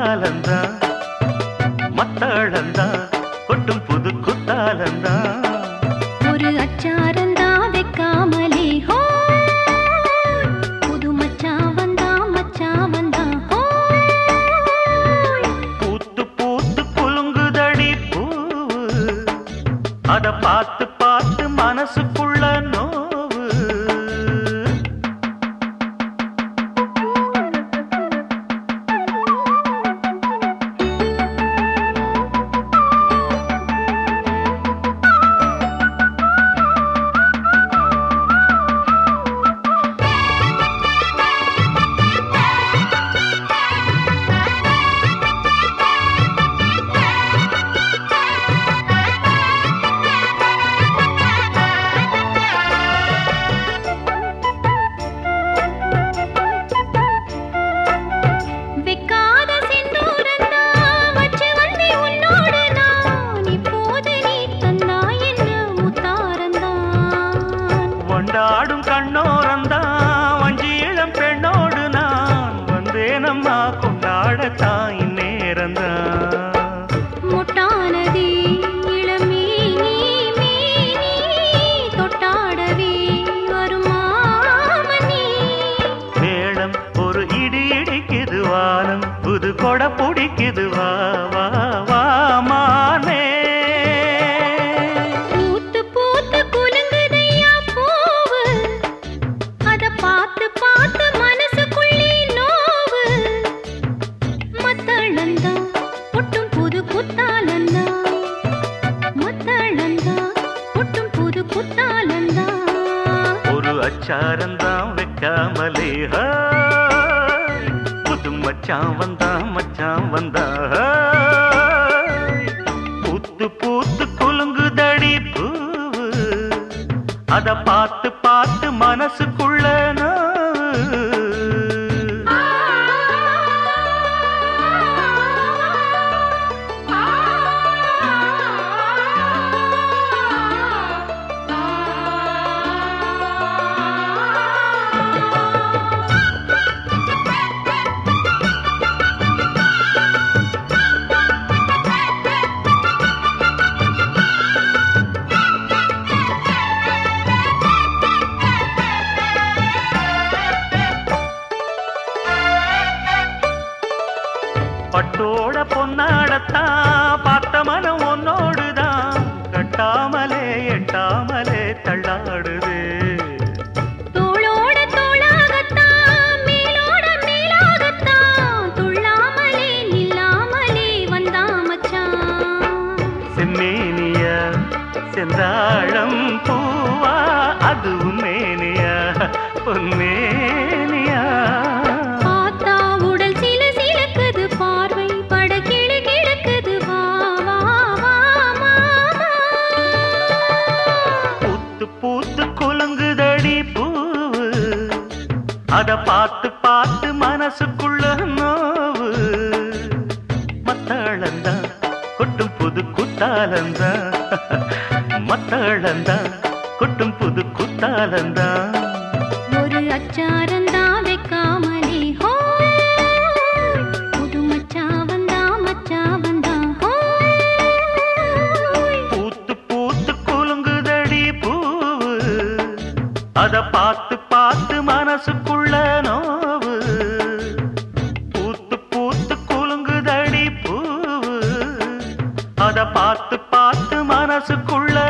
குத்தாலந்தா மத்தளந்தா கொட்டும் புது குத்தாலந்தா. ஒரு அச்சாரந்தா வைக்காமலே ஹோ! புது மச்சான் வந்தா மச்சான் வந்தா பூத்து பூத்து குலுங்குதடி பூவு அத பார்த்து பார்த்து மனசுக்குள்ள முட்டானதே இளமேனி மேனி தொட்டாடவே வருமாமணி. மேளம் ஒரு இடி இடிக்குது வானம் புது கொடை பிடிக்குது வா ஒரு வைக்காமலே புது மச்சான் வந்தா மச்சான் வந்தா ஹாய். பூத்து பூத்து குலுங்குதடி பூவு அத பார்த்து பார்த்து மனசுக்குள்ள நோவு. பட்டோட பொன்னாடத்தான் பார்த்த மனம் உன்னோடுதான் கட்டாமலே எட்டாமலே தள்ளாடுது. செந்தாழம் பூவா அதுவும் மேனியா. பொன்மேனியா குலுங்குதடி பூவு. அத பார்த்து பார்த்து மனசுக்குள்ள நோவு. மத்தாளந்தா கொட்டும் புது குத்தாலந்தா மத்தாளந்தா கொட்டும் புது குத்தாலந்தா அத பார்த்து பார்த்து மனசுக்குள்ள நோவு. பூத்து பூத்து குலுங்குதடி பூவு. அத பார்த்து பார்த்து மனசுக்குள்ள